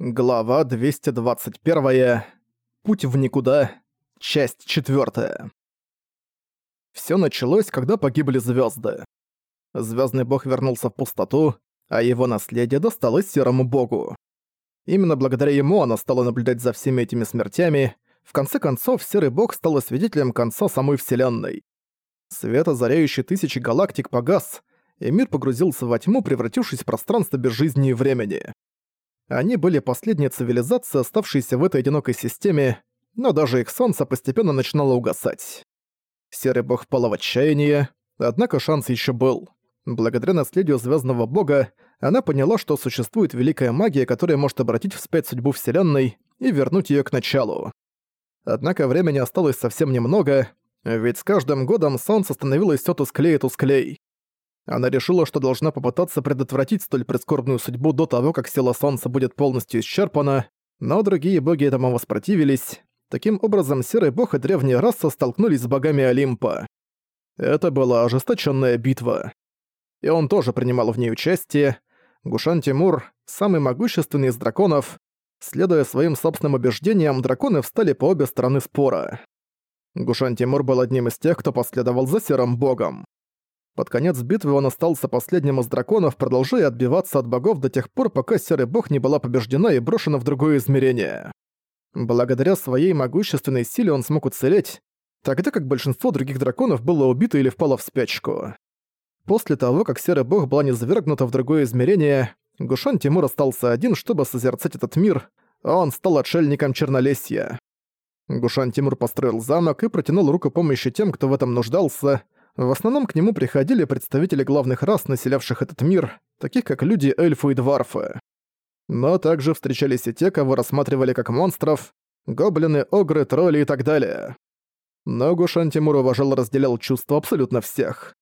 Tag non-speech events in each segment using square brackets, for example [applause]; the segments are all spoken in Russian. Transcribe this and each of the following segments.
Глава 221. Путь в никуда. Часть 4. Всё началось, когда погибли звёзды. Звёздный бог вернулся в пустоту, а его наследие досталось серому богу. Именно благодаря ему она стала наблюдать за всеми этими смертями. В конце концов, серый бог стал свидетелем конца самой вселенной. Свет, озаряющий тысячи галактик, погас, и мир погрузился во тьму, превратившись в пространство без жизни и времени. Они были последней цивилизацией, оставшейся в этой одинокой системе, но даже их солнце постепенно начинало угасать. Серый бог впал в отчаяние, однако шанс еще был. Благодаря наследию Звездного Бога она поняла, что существует великая магия, которая может обратить вспять судьбу Вселенной и вернуть ее к началу. Однако времени осталось совсем немного, ведь с каждым годом Солнце становилось все тусклее и тусклей. Она решила, что должна попытаться предотвратить столь прискорбную судьбу до того, как сила Солнца будет полностью исчерпана, но другие боги этому воспротивились. Таким образом, Серый Бог и Древняя Раса столкнулись с богами Олимпа. Это была ожесточенная битва. И он тоже принимал в ней участие. Гушан Тимур, самый могущественный из драконов, следуя своим собственным убеждениям, драконы встали по обе стороны спора. Гушан Тимур был одним из тех, кто последовал за Серым Богом. Под конец битвы он остался последним из драконов, продолжая отбиваться от богов до тех пор, пока Серый Бог не была побеждена и брошена в другое измерение. Благодаря своей могущественной силе он смог уцелеть, тогда как большинство других драконов было убито или впало в спячку. После того, как Серый Бог была низвергнута в другое измерение, Гушан Тимур остался один, чтобы созерцать этот мир, а он стал отшельником Чернолесья. Гушан Тимур построил замок и протянул руку помощи тем, кто в этом нуждался — в основном к нему приходили представители главных рас, населявших этот мир, таких как люди, эльфы и дварфы. Но также встречались и те, кого рассматривали как монстров, гоблины, огры, тролли и так далее. Но Гушан Тимур уважал разделял чувства абсолютно всех.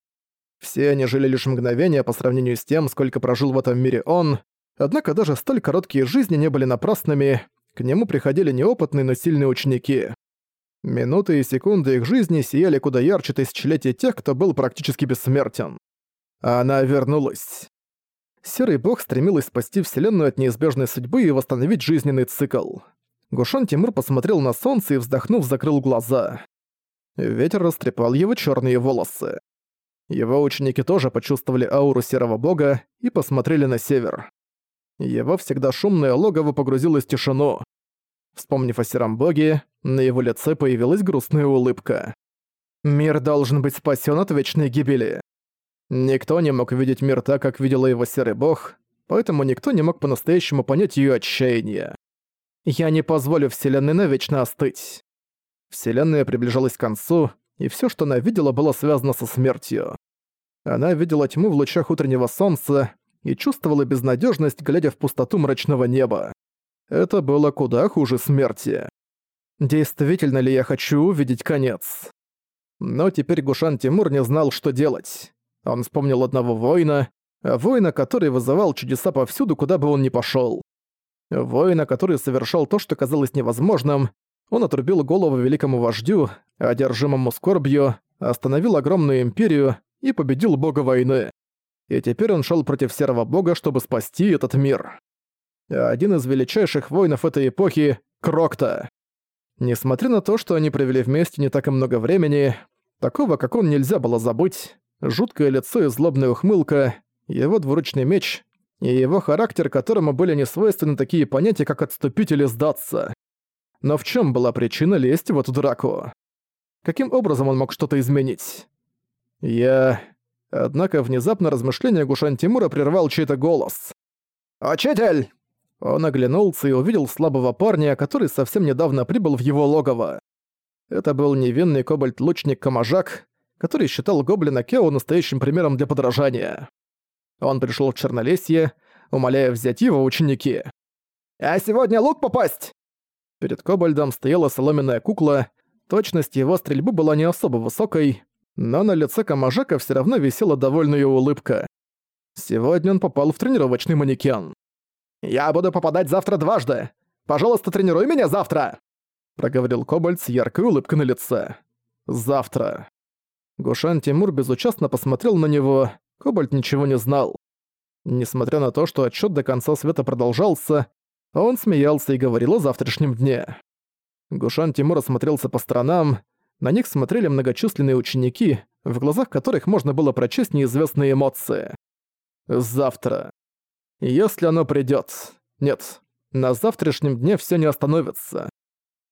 Все они жили лишь мгновение по сравнению с тем, сколько прожил в этом мире он, однако даже столь короткие жизни не были напрасными, к нему приходили неопытные, но сильные ученики. Минуты и секунды их жизни сияли куда ярче тысячелетия тех, кто был практически бессмертен. Она вернулась. Серый бог стремилась спасти Вселенную от неизбежной судьбы и восстановить жизненный цикл. Гушон Тимур посмотрел на солнце и, вздохнув, закрыл глаза. Ветер растрепал его черные волосы. Его ученики тоже почувствовали ауру серого бога и посмотрели на север. Его всегда шумное логово погрузилось в тишину. Вспомнив о сером боге, на его лице появилась грустная улыбка. «Мир должен быть спасен от вечной гибели». Никто не мог видеть мир так, как видела его серый бог, поэтому никто не мог по-настоящему понять ее отчаяние. «Я не позволю Вселенной навечно остыть». Вселенная приближалась к концу, и все, что она видела, было связано со смертью. Она видела тьму в лучах утреннего солнца и чувствовала безнадежность, глядя в пустоту мрачного неба. Это было куда хуже смерти. Действительно ли я хочу увидеть конец? Но теперь Гушан Тимур не знал, что делать. Он вспомнил одного воина, воина, который вызывал чудеса повсюду, куда бы он ни пошёл. Воина, который совершал то, что казалось невозможным, он отрубил голову великому вождю, одержимому скорбью, остановил огромную империю и победил бога войны. И теперь он шёл против серого бога, чтобы спасти этот мир один из величайших воинов этой эпохи — Крокта. Несмотря на то, что они провели вместе не так и много времени, такого, как он, нельзя было забыть. Жуткое лицо и злобная ухмылка, его двуручный меч и его характер, которому были несвойственны такие понятия, как отступить или сдаться. Но в чем была причина лезть в эту драку? Каким образом он мог что-то изменить? Я... Однако внезапно размышление Гушан Тимура прервал чей-то голос. «Учитель!» Он оглянулся и увидел слабого парня, который совсем недавно прибыл в его логово. Это был невинный кобальт-лучник Камажак, который считал гоблина Кео настоящим примером для подражания. Он пришел в Чернолесье, умоляя взять его ученики. «А сегодня лук попасть!» Перед Кобальдом стояла соломенная кукла, точность его стрельбы была не особо высокой, но на лице Камажака все равно висела довольная улыбка. Сегодня он попал в тренировочный манекен. «Я буду попадать завтра дважды! Пожалуйста, тренируй меня завтра!» Проговорил Кобальт с яркой улыбкой на лице. «Завтра». Гушан Тимур безучастно посмотрел на него, Кобальт ничего не знал. Несмотря на то, что отчет до конца света продолжался, Он смеялся и говорил о завтрашнем дне. Гушан Тимур осмотрелся по сторонам, на них смотрели многочисленные ученики, в глазах которых можно было прочесть неизвестные эмоции. Завтра. Если оно придёт. Нет, на завтрашнем дне всё не остановится.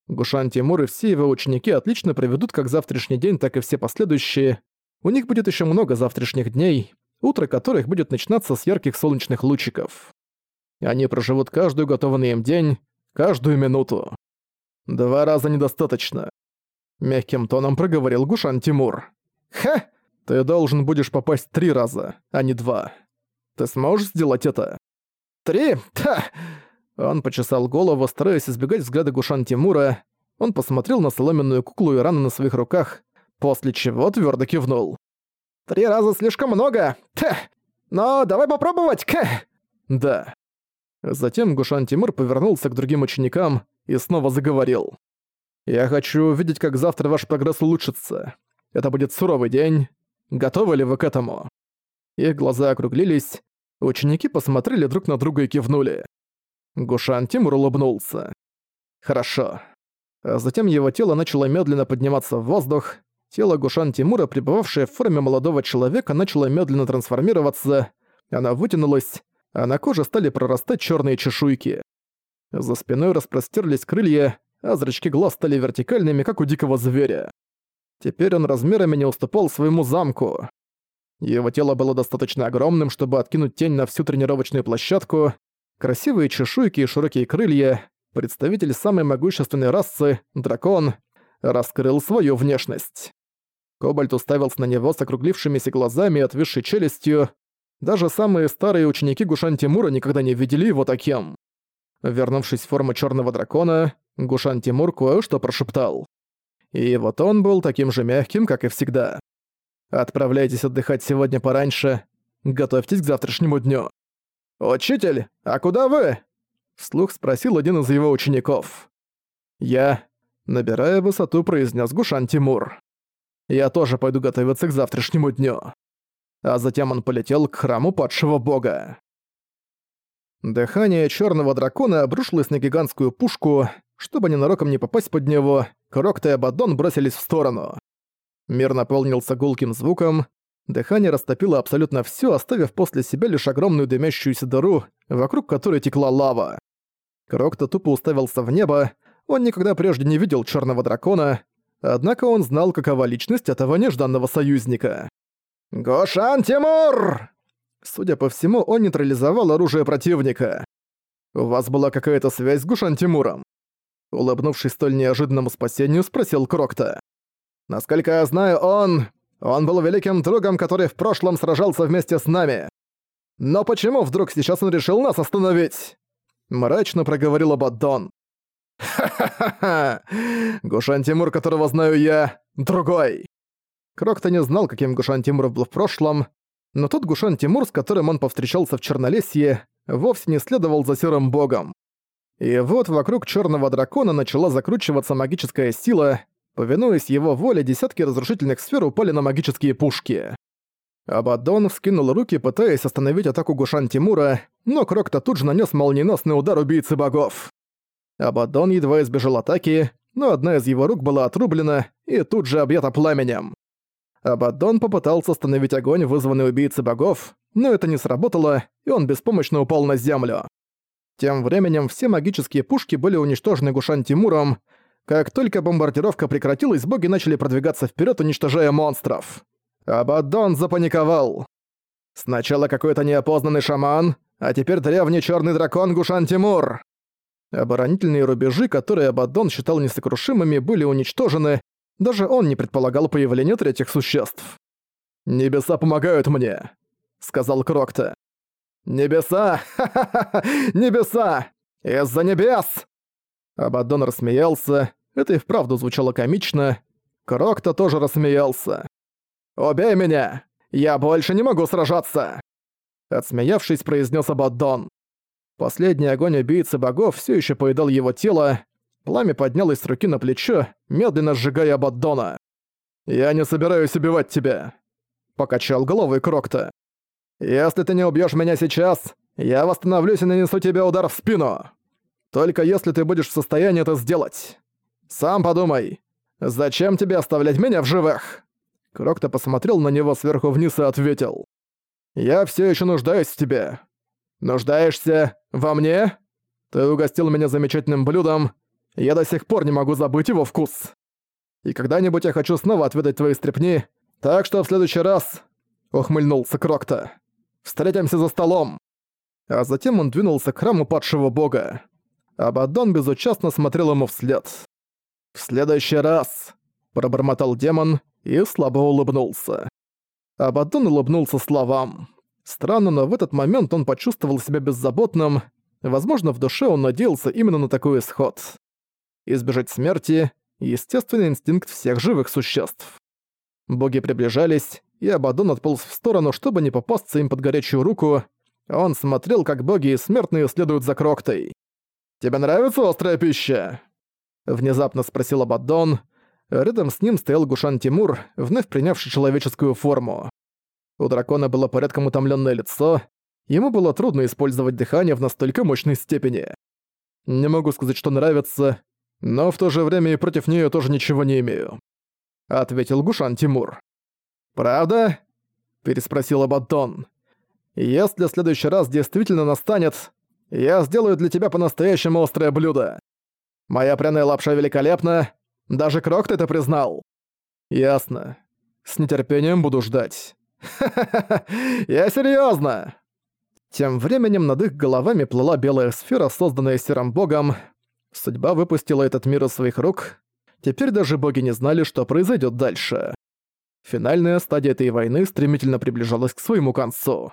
Гушан Тимур и все его ученики отлично проведут как завтрашний день, так и все последующие. У них будет ещё много завтрашних дней, утро которых будет начинаться с ярких солнечных лучиков. Они проживут каждую готованный им день, каждую минуту. Два раза недостаточно. Мягким тоном проговорил Гушан Тимур. «Ха! Ты должен будешь попасть три раза, а не два. Ты сможешь сделать это?» «Три? Та!» Он почесал голову, стараясь избегать взгляда Гушан Тимура. Он посмотрел на соломенную куклу и раны на своих руках, после чего твердо кивнул. «Три раза слишком много! Та! Но давай попробовать! Ка!» «Да». Затем Гушан Тимур повернулся к другим ученикам и снова заговорил. «Я хочу увидеть, как завтра ваш прогресс улучшится. Это будет суровый день. Готовы ли вы к этому?» Их глаза округлились, ученики посмотрели друг на друга и кивнули. Гушан Тимур улыбнулся. «Хорошо». А затем его тело начало медленно подниматься в воздух. Тело Гушан Тимура, пребывавшее в форме молодого человека, начало медленно трансформироваться. Она вытянулась, а на коже стали прорастать черные чешуйки. За спиной распростерлись крылья, а зрачки глаз стали вертикальными, как у дикого зверя. Теперь он размерами не уступал своему замку. Его тело было достаточно огромным, чтобы откинуть тень на всю тренировочную площадку. Красивые чешуйки и широкие крылья, представитель самой могущественной расы, дракон, раскрыл свою внешность. Кобальт уставился на него с округлившимися глазами и отвисшей челюстью. Даже самые старые ученики Гушан Тимура никогда не видели его таким. Вернувшись в форму черного дракона, Гушан Тимур кое-что прошептал. И вот он был таким же мягким, как и всегда. «Отправляйтесь отдыхать сегодня пораньше. Готовьтесь к завтрашнему дню». «Учитель, а куда вы?» Вслух спросил один из его учеников. «Я», набирая высоту, произнес Гушан Тимур. «Я тоже пойду готовиться к завтрашнему дню». А затем он полетел к храму падшего бога. Дыхание черного дракона обрушилось на гигантскую пушку. Чтобы ненароком не попасть под него, Крокта и Абаддон бросились в сторону. Мир наполнился гулким звуком. Дыхание растопило абсолютно все, оставив после себя лишь огромную дымящуюся дыру, вокруг которой текла лава. Крокта тупо уставился в небо. Он никогда прежде не видел черного дракона, однако он знал, какова личность этого нежданного союзника. «Гошан Тимур!» Судя по всему, он нейтрализовал оружие противника. «У вас была какая-то связь с Гушан Тимуром?» Улыбнувшись столь неожиданному спасению, спросил Крокта. «Насколько я знаю, он... Он был великим другом, который в прошлом сражался вместе с нами. Но почему вдруг сейчас он решил нас остановить?» Мрачно проговорил Абаддон. «Ха-ха-ха! Гушан Тимур, которого знаю я, другой!» Крокта не знал, каким Гушан Тимур был в прошлом, но тот Гушан Тимур, с которым он повстречался в Чернолесье, вовсе не следовал за серым богом. И вот вокруг черного дракона начала закручиваться магическая сила, повинуясь его воле, десятки разрушительных сфер упали на магические пушки. Абаддон вскинул руки, пытаясь остановить атаку Гушан Тимура, но Крокта тут же нанес молниеносный удар убийцы богов. Абаддон едва избежал атаки, но одна из его рук была отрублена и тут же объята пламенем. Абаддон попытался остановить огонь, вызванный убийцей богов, но это не сработало, и он беспомощно упал на землю. Тем временем все магические пушки были уничтожены Гушан Тимуром. Как только бомбардировка прекратилась, боги начали продвигаться вперед, уничтожая монстров. Абаддон запаниковал. Сначала какой-то неопознанный шаман, а теперь древний черный дракон Гушан Тимур. Оборонительные рубежи, которые Абаддон считал несокрушимыми, были уничтожены, даже он не предполагал появления третьих существ. «Небеса помогают мне», — сказал Крокта. «Небеса! [laughs] Ха-ха-ха! Небеса! Из-за небес!» Абаддон рассмеялся. Это и вправду звучало комично. Крокта тоже рассмеялся. «Убей меня! Я больше не могу сражаться!» Отсмеявшись, произнес Абаддон. Последний огонь убийцы богов все еще поедал его тело, Пламя поднялось с руки на плечо, медленно сжигая Абаддона. «Я не собираюсь убивать тебя», — покачал головой Крокта. «Если ты не убьешь меня сейчас, я восстановлюсь и нанесу тебе удар в спину». Только если ты будешь в состоянии это сделать. Сам подумай, зачем тебе оставлять меня в живых?» Крокто посмотрел на него сверху вниз и ответил. «Я все еще нуждаюсь в тебе. Нуждаешься во мне? Ты угостил меня замечательным блюдом, я до сих пор не могу забыть его вкус. И когда-нибудь я хочу снова отведать твои стрепни, так что в следующий раз...» Ухмыльнулся Крокто. «Встретимся за столом!» А затем он двинулся к храму падшего бога. Абаддон безучастно смотрел ему вслед. «В следующий раз!» – пробормотал демон и слабо улыбнулся. Абаддон улыбнулся словам. Странно, но в этот момент он почувствовал себя беззаботным. Возможно, в душе он надеялся именно на такой исход. Избежать смерти — естественный инстинкт всех живых существ. Боги приближались, и Абадон отполз в сторону, чтобы не попасться им под горячую руку. Он смотрел, как боги и смертные следуют за Кроктой. «Тебе нравится острая пища?» Внезапно спросил Абадон. Рядом с ним стоял Гушан Тимур, вновь принявший человеческую форму. У дракона было порядком утомленное лицо, ему было трудно использовать дыхание в настолько мощной степени. Не могу сказать, что нравится, но в то же время и против нее тоже ничего не имею. Ответил Гушан Тимур. «Правда?» – переспросил Абаддон. «Если в следующий раз действительно настанет, я сделаю для тебя по-настоящему острое блюдо. Моя пряная лапша великолепна, даже Крокт это признал». «Ясно. С нетерпением буду ждать». «Ха-ха-ха! [laughs] Я серьёзно!» Тем временем над их головами плыла белая сфера, созданная серым богом. Судьба выпустила этот мир из своих рук. Теперь даже боги не знали, что произойдет дальше. Финальная стадия этой войны стремительно приближалась к своему концу.